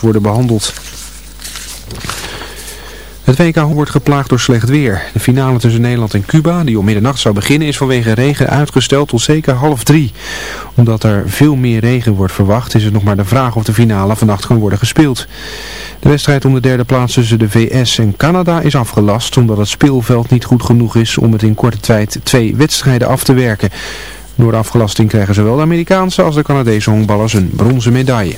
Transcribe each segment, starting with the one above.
worden behandeld. Het WK wordt geplaagd door slecht weer. De finale tussen Nederland en Cuba, die om middernacht zou beginnen, is vanwege regen uitgesteld tot zeker half drie. Omdat er veel meer regen wordt verwacht, is het nog maar de vraag of de finale vannacht kan worden gespeeld. De wedstrijd om de derde plaats tussen de VS en Canada is afgelast, omdat het speelveld niet goed genoeg is om het in korte tijd twee wedstrijden af te werken. Door de afgelasting krijgen zowel de Amerikaanse als de Canadese honkballers een bronzen medaille.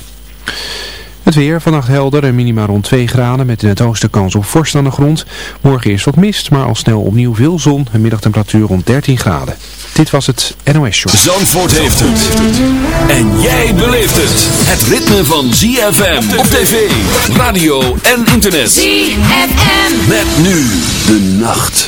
Het weer, vannacht helder en minima rond 2 graden met in het oosten kans op vorst aan de grond. Morgen is wat mist, maar al snel opnieuw veel zon en middagtemperatuur rond 13 graden. Dit was het NOS Show. Zandvoort heeft het. En jij beleeft het. Het ritme van ZFM op tv, radio en internet. ZFM. Met nu de nacht.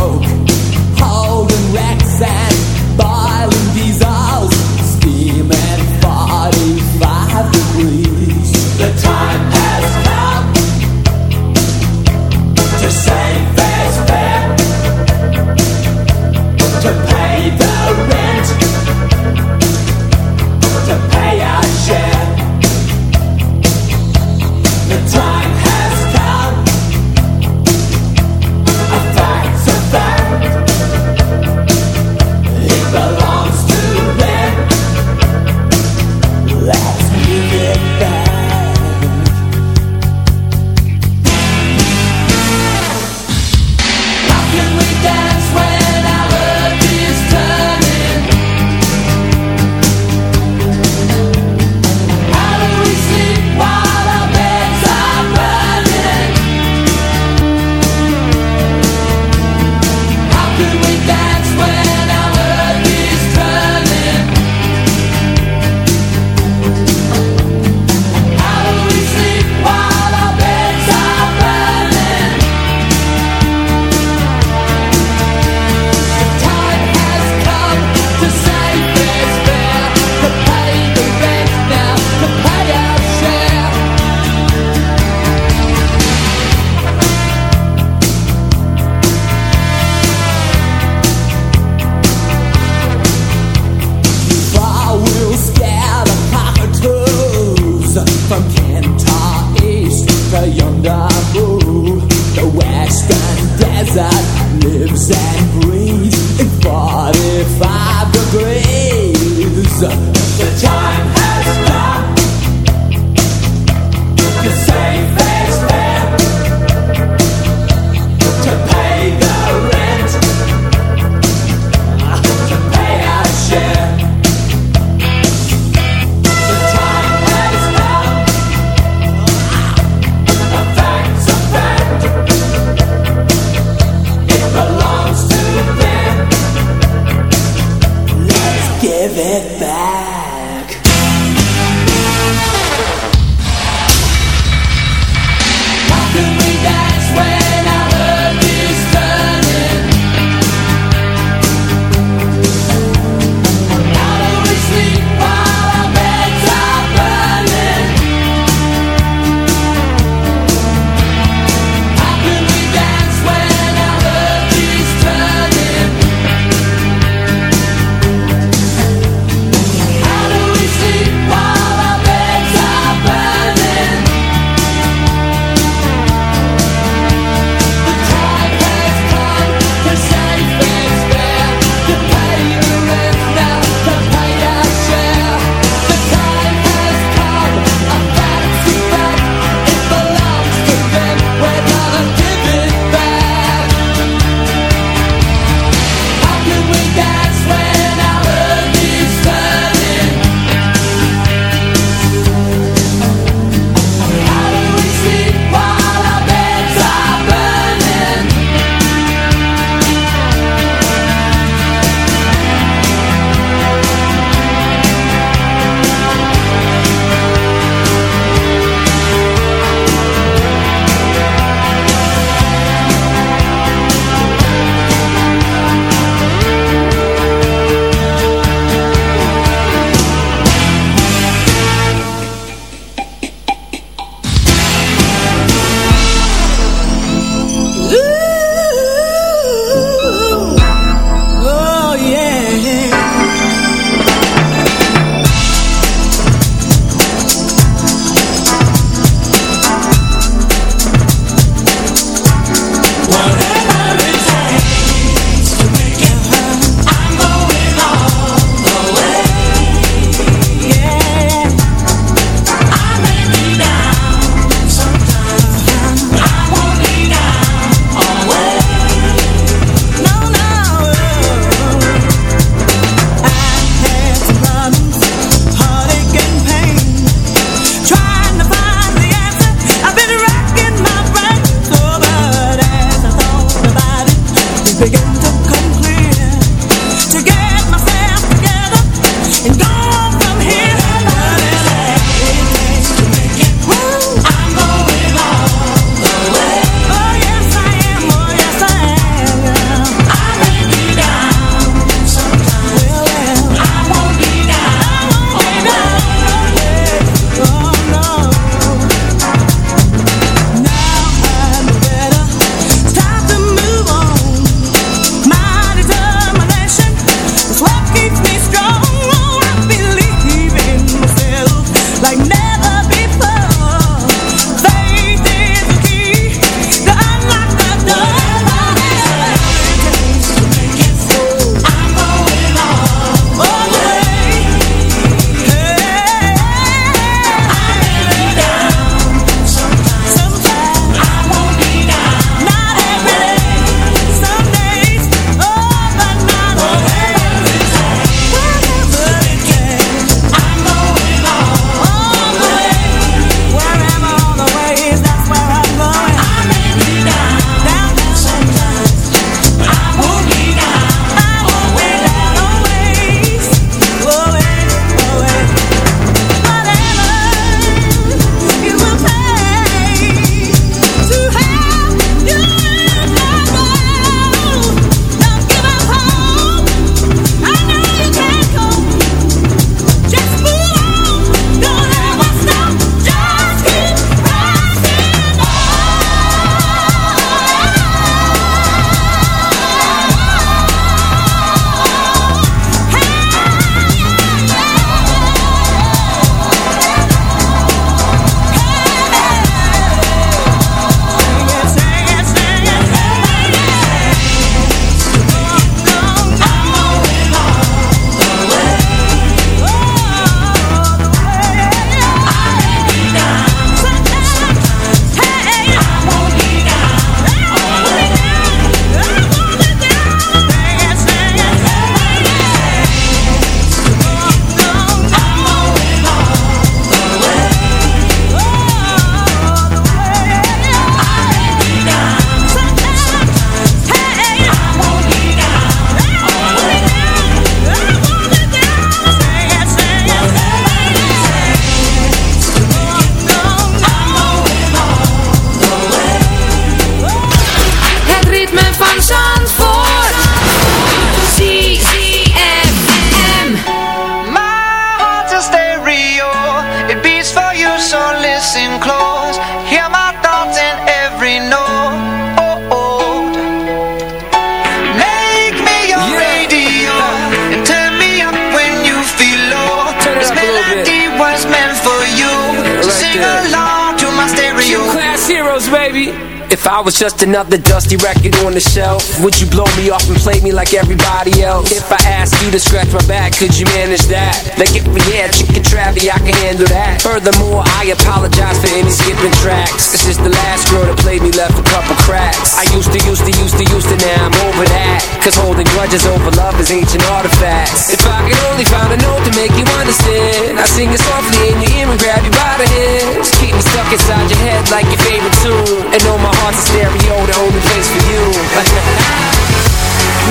just another dusty record on the shelf, would you blow me off and play me like everybody else? If I asked you to scratch my back, could you manage that? Like if we had chicken travy, I can handle that. Furthermore, I apologize for any skipping tracks. This is the last girl that played me left a couple cracks. I used to, used to, used to, used to, now I'm over that. Cause holding grudges over love is ancient artifacts. If I could only find a note to make you understand, I sing it softly in your ear and grab you by the hands. Keep me stuck inside your head like your favorite tune. And know my heart's a stereo, the only place for you.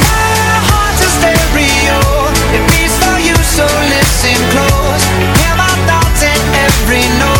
My heart's a stereo. It beats for you, so listen close. Hear my thoughts in every note.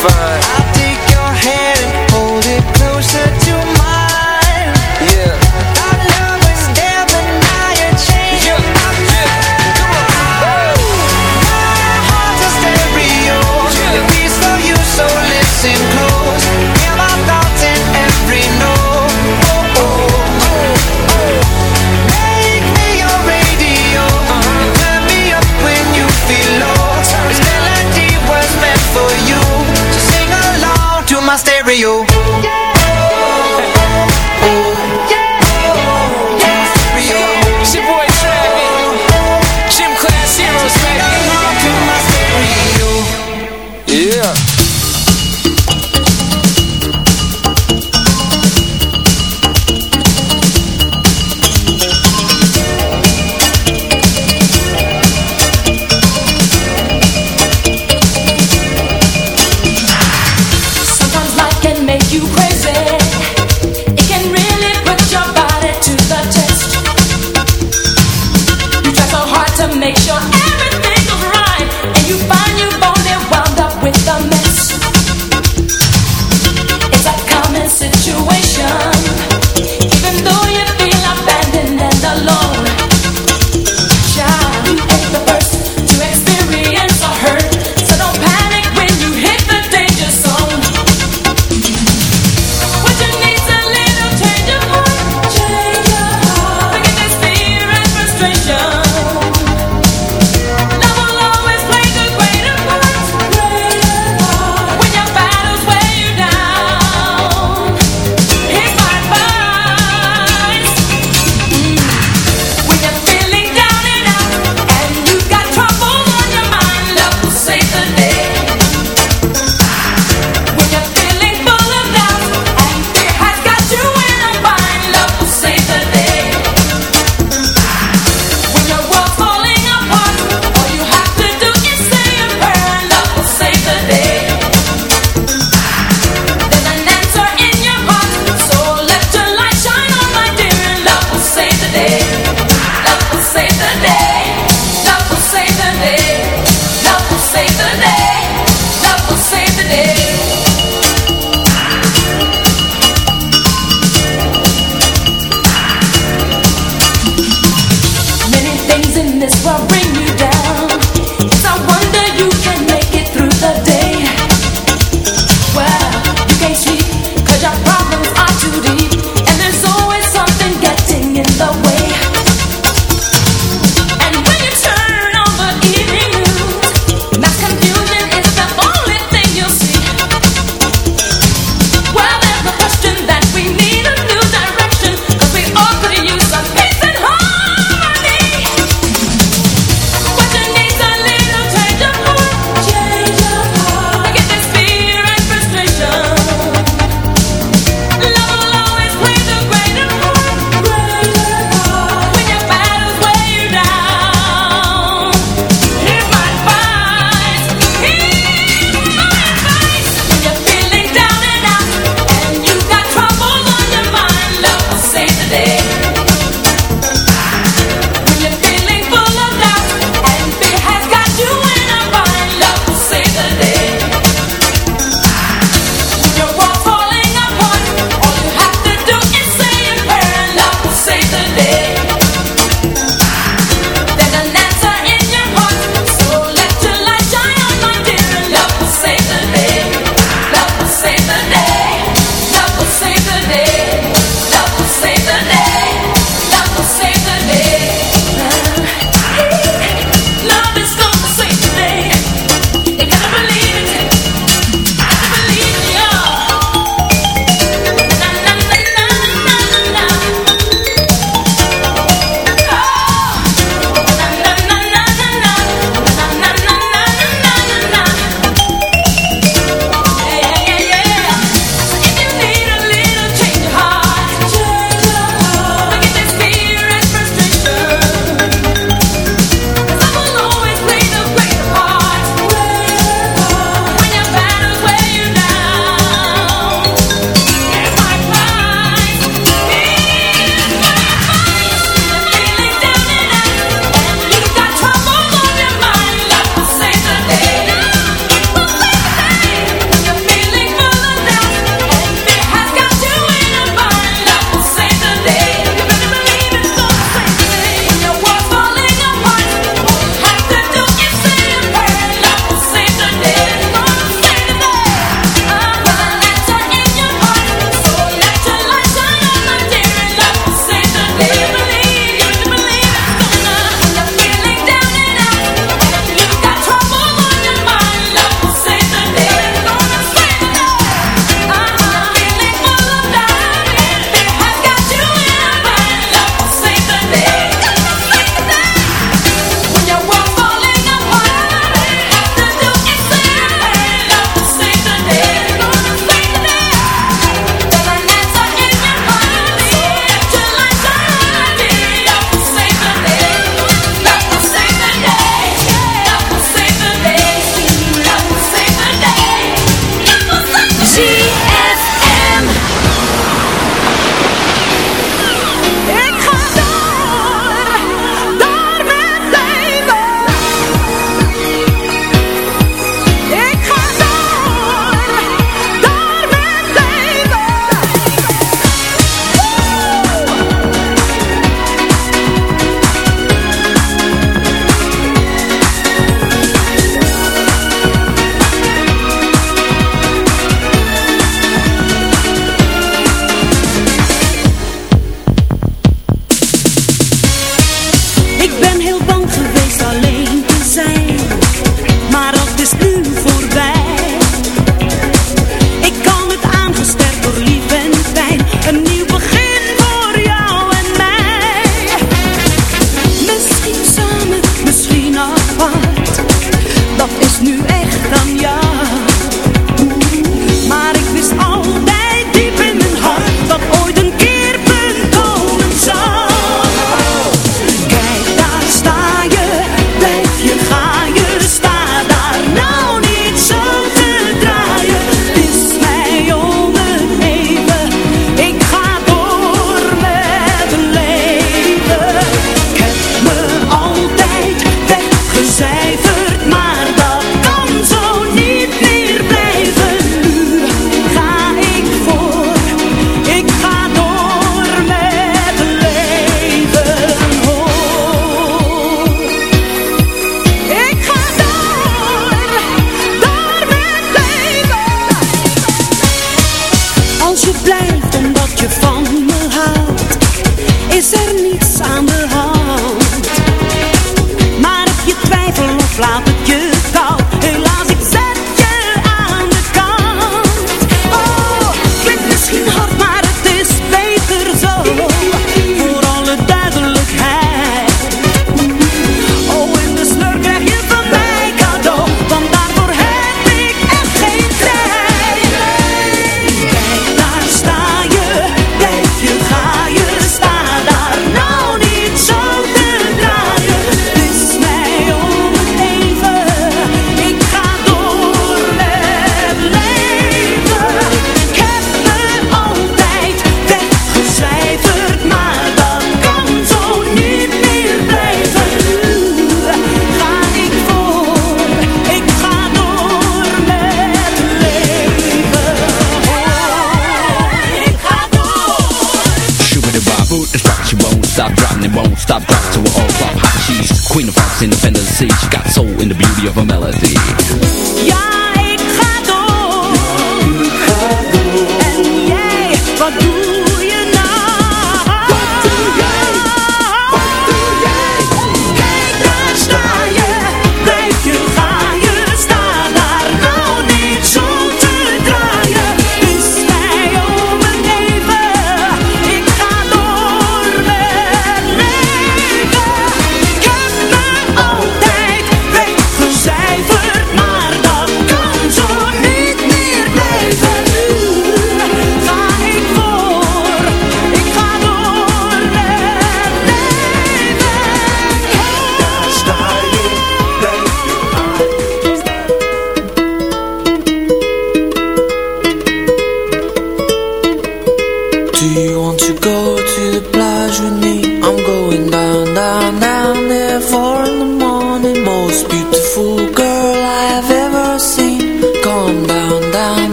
fine.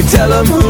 could tell them who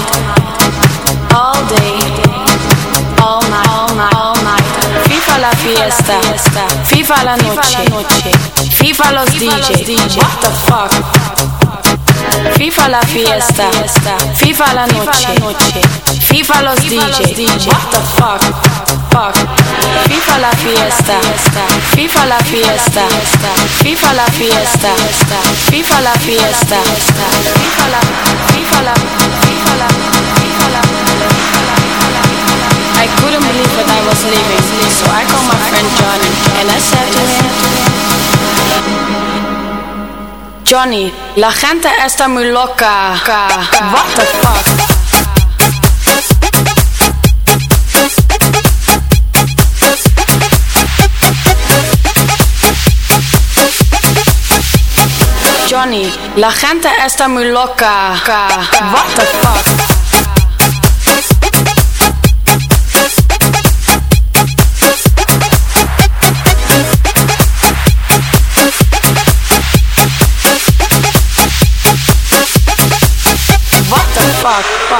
fiesta, viva la noche, viva los DJs. What the fuck? Viva la fiesta. Viva la noche. Viva los DJs. What the fuck? Fuck. Viva la fiesta. Viva la fiesta. Viva la fiesta. Viva la fiesta. Viva la. Viva la. Viva la. Couldn't believe that I was leaving, so I called my friend Johnny and I said to him, Johnny, la gente está muy loca. What the fuck? Johnny, la gente está muy loca. What the fuck? What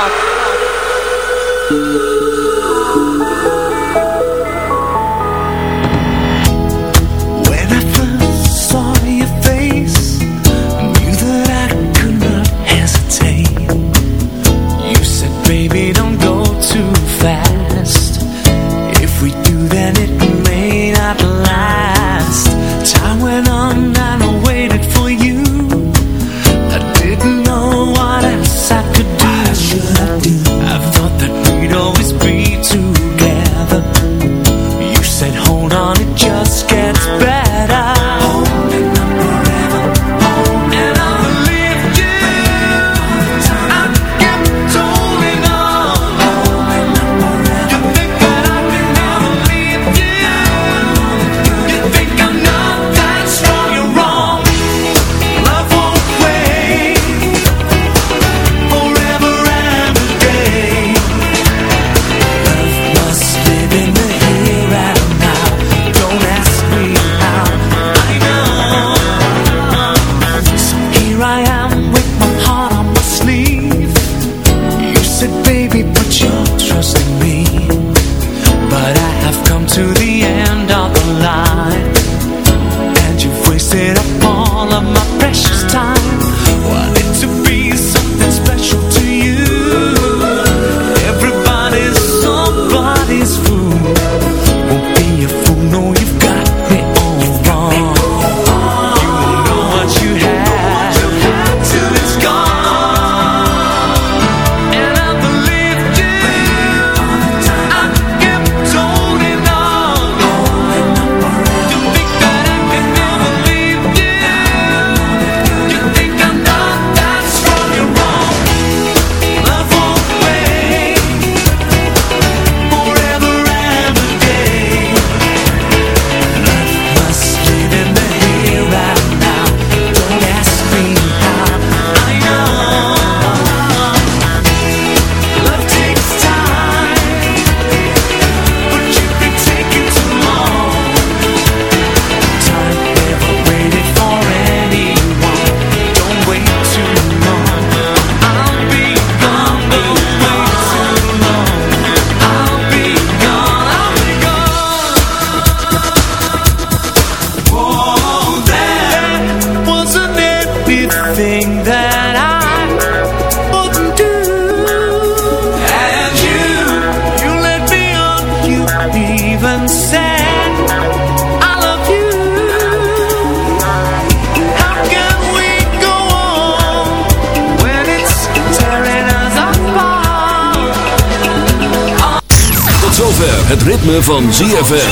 het ritme van ZFM.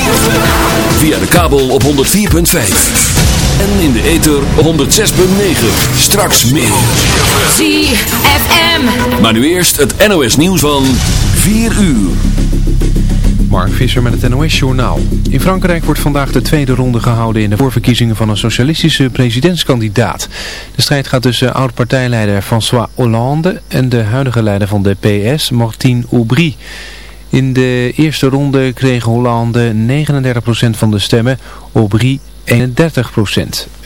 Via de kabel op 104.5. En in de ether op 106.9. Straks meer. ZFM. Maar nu eerst het NOS nieuws van 4 uur. Mark Visser met het NOS-journaal. In Frankrijk wordt vandaag de tweede ronde gehouden in de voorverkiezingen van een socialistische presidentskandidaat. De strijd gaat tussen oud-partijleider François Hollande en de huidige leider van de PS, Martine Aubry. In de eerste ronde kreeg Hollande 39% van de stemmen, Aubry 31%.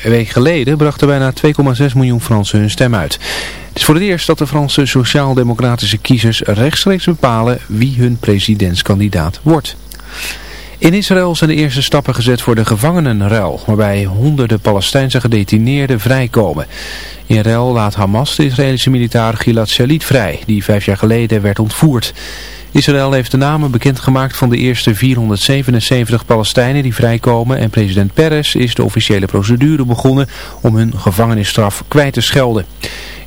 Een week geleden brachten bijna 2,6 miljoen Fransen hun stem uit. Het is voor het eerst dat de Franse sociaal-democratische kiezers rechtstreeks bepalen wie hun presidentskandidaat wordt. In Israël zijn de eerste stappen gezet voor de gevangenenruil, waarbij honderden Palestijnse gedetineerden vrijkomen. In ruil laat Hamas de Israëlische militair Gilad Shalit vrij, die vijf jaar geleden werd ontvoerd. Israël heeft de namen bekendgemaakt van de eerste 477 Palestijnen die vrijkomen en president Peres is de officiële procedure begonnen om hun gevangenisstraf kwijt te schelden.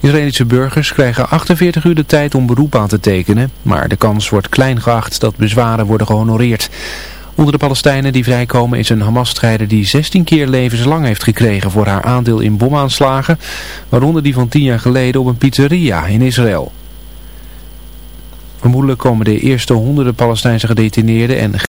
Israëlische burgers krijgen 48 uur de tijd om beroep aan te tekenen, maar de kans wordt klein geacht dat bezwaren worden gehonoreerd. Onder de Palestijnen die vrijkomen is een Hamas-strijder die 16 keer levenslang heeft gekregen voor haar aandeel in bomaanslagen, waaronder die van 10 jaar geleden op een pizzeria in Israël. Vermoedelijk komen de eerste honderden Palestijnse gedetineerden en